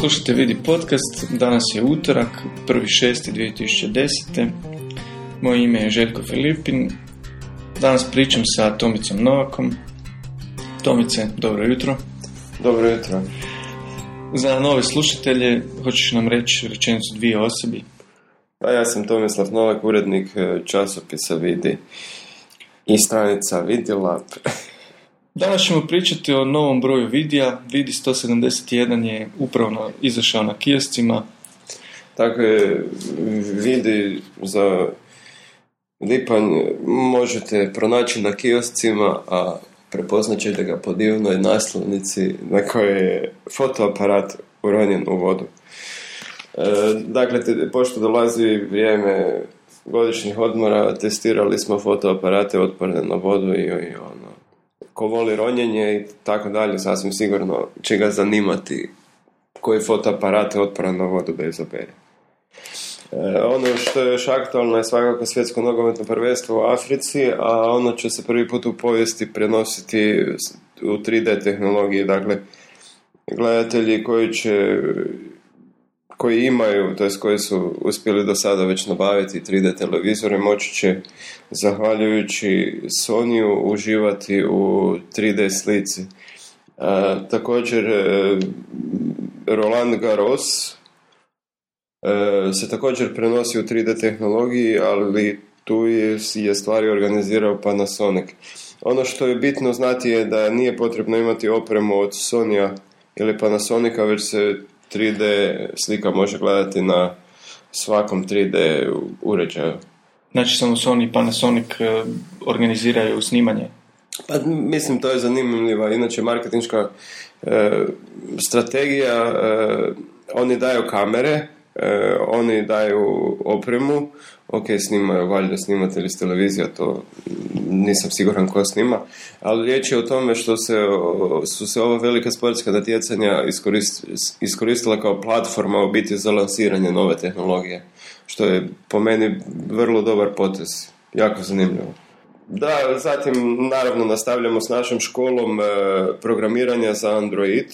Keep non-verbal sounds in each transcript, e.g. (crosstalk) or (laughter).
Slušajte Vidi podcast, danas je utorak, 1.6.2010. Moje ime je Željko Filipin. Danas pričam sa Tomicom Novakom. Tomice, dobro jutro. Dobro jutro. Za nove slušatelje, hoćeš nam reći rečenicu dvije osobi? Pa ja sam Tomislav Novak, urednik e, časopisa Vidi i stranica Vidila. (laughs) Danas ćemo pričati o novom broju vidija. Vidi 171 je upravo izašao na kioscima. Tako je, Vidi za lipanj možete pronaći na kioscima, a prepoznat ćete ga po divnoj naslovnici na kojoj je fotoaparat uronjen u vodu. E, dakle, te, pošto dolazi vrijeme godišnjih odmora, testirali smo fotoaparate otporne na vodu i, i ono, ko voli ronjenje i tako dalje, sasvim sigurno će ga zanimati koji fotoaparate otporan na vodu da izabere. E, ono što je još aktualno je svakako svjetsko nogometno prvenstvo u Africi, a ono će se prvi put u povijesti prenositi u 3D tehnologiji. Dakle, gledatelji koji će koji imaju, to koji su uspjeli do sada već nabaviti 3D televizore, moći će, zahvaljujući Sonyu, uživati u 3D slici. E, također, e, Roland Garros e, se također prenosi u 3D tehnologiji, ali tu je, je stvari organizirao Panasonic. Ono što je bitno znati je da nije potrebno imati opremu od Sonja ili Panasonica, već se 3D slika može gledati na svakom 3D uređaju. Znači samo Sony i Panasonic e, organiziraju snimanje? Pa mislim to je zanimljiva, inače marketinška e, strategija, e, oni daju kamere, e, oni daju opremu, ok, snimaju valjda snimatelji s televizija, to nisam siguran ko snima, ali riječ je o tome što se, su se ova velika sportska natjecanja iskoristila kao platforma u biti za lansiranje nove tehnologije, što je po meni vrlo dobar potez, jako zanimljivo. Da, zatim naravno nastavljamo s našom školom e, programiranja za Android,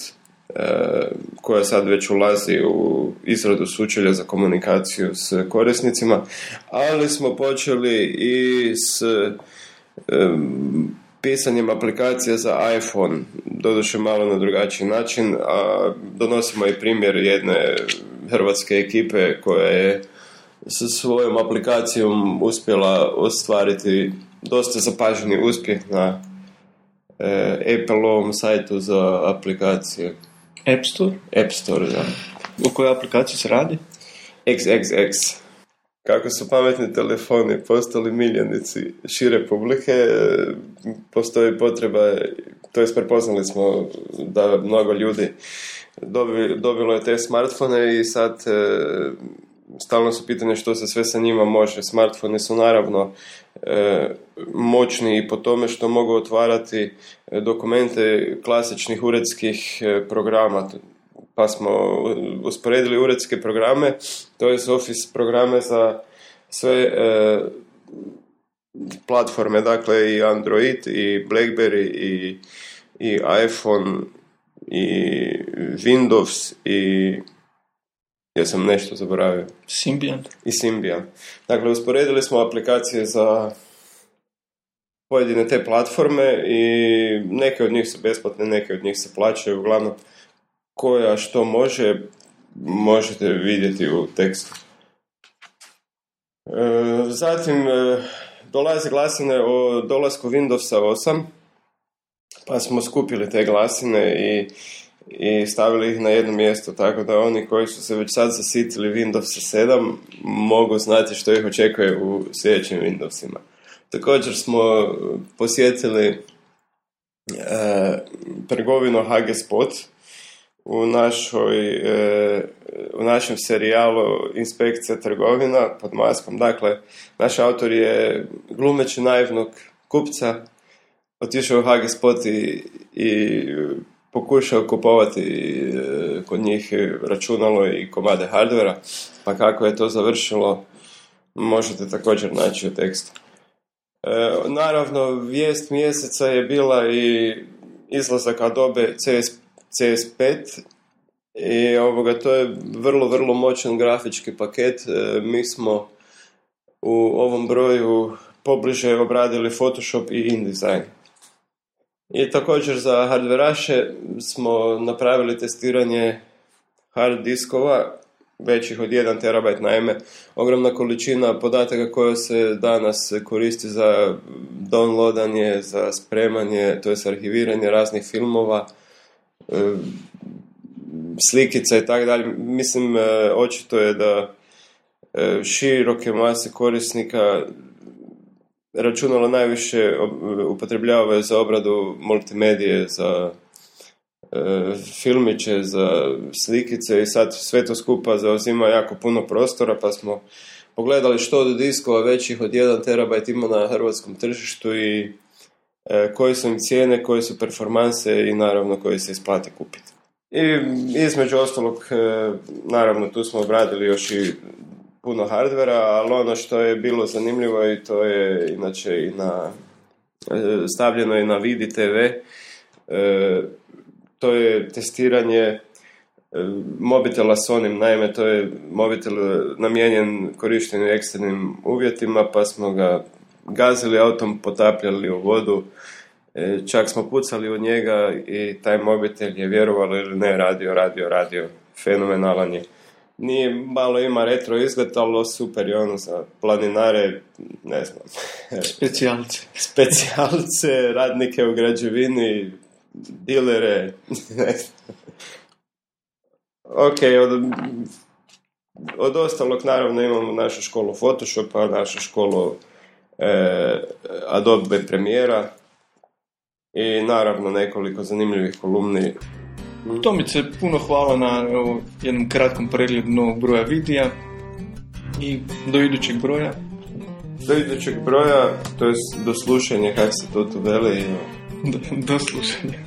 koja sad već ulazi u izradu sučelja za komunikaciju s korisnicima, ali smo počeli i s pisanjem aplikacije za iPhone, doduše malo na drugačiji način, a donosimo i primjer jedne hrvatske ekipe koja je sa svojom aplikacijom uspjela ostvariti dosta zapaženi uspjeh na e, Apple-ovom sajtu za aplikacije. App Store? App Store, da. U kojoj aplikaciji se radi? XXX. Kako su pametni telefoni postali miljenici šire publike, postoji potreba, to jest prepoznali smo da mnogo ljudi dobilo je te smartfone i sad e, stalno su pitanje što se sve sa njima može. Smartfoni su naravno e, moćni i po tome što mogu otvarati e, dokumente klasičnih uredskih e, programa. Pa smo usporedili uredske programe, to je Office programe za sve platforme, dakle i Android i Blackberry i, i iPhone i Windows i ja sam nešto zaboravio. Symbian. I Symbian. Dakle, usporedili smo aplikacije za pojedine te platforme i neke od njih su besplatne, neke od njih se plaćaju. Uglavnom, koja što može, možete vidjeti u tekstu. E, zatim, e, dolazi glasine o dolasku Windowsa 8, pa smo skupili te glasine i i stavili ih na jedno mjesto, tako da oni koji su se već sad zasitili Windows 7 mogu znati što ih očekuje u sljedećim Windowsima. Također smo posjetili e, trgovinu HG Spot u, našoj, e, u našem serijalu Inspekcija trgovina pod maskom. Dakle, naš autor je glumeći naivnog kupca, otišao u HG Spot i, i pokušao kupovati e, kod njih računalo i komade hardvera, pa kako je to završilo, možete također naći u tekstu. E, naravno, vijest mjeseca je bila i izlazak Adobe CS, CS5 I ovoga, to je vrlo, vrlo moćan grafički paket. E, mi smo u ovom broju pobliže obradili Photoshop i InDesign. I također za hardveraše smo napravili testiranje hard diskova većih od 1 terabajt, naime ogromna količina podataka koja se danas koristi za downloadanje, za spremanje, to je arhiviranje raznih filmova, e, slikica i tako dalje. Mislim, e, očito je da e, široke mase korisnika računalo najviše upotrebljavaju za obradu multimedije, za E, filmiće, za slikice i sad sve to skupa zauzima jako puno prostora pa smo pogledali što od diskova većih od 1 terabajt ima na hrvatskom tržištu i e, koje su im cijene, koje su performanse i naravno koje se isplati kupiti. I između ostalog, e, naravno tu smo obradili još i puno hardvera, ali ono što je bilo zanimljivo i to je inače i na, stavljeno i na Vidi TV, to je testiranje e, mobitela s onim, naime to je mobitel namijenjen korištenju ekstremnim uvjetima, pa smo ga gazili autom, potapljali u vodu, e, čak smo pucali u njega i taj mobitel je vjerovalo ili ne radio, radio, radio, fenomenalan je. Nije, malo ima retro izgled, ali super je ono za planinare, ne znam. (laughs) Specijalce. Specijalce, radnike u građevini, dilere, (laughs) ok, od, od ostalog naravno imamo našu školu Photoshopa, našu školu e, Adobe Premiera i naravno nekoliko zanimljivih kolumni. Tomice, puno hvala na evo, jednom kratkom pregledu novog broja videa i do idućeg broja. Do idućeg broja, to je do slušanja, kako se to tu veli, do, (laughs) do slušanja.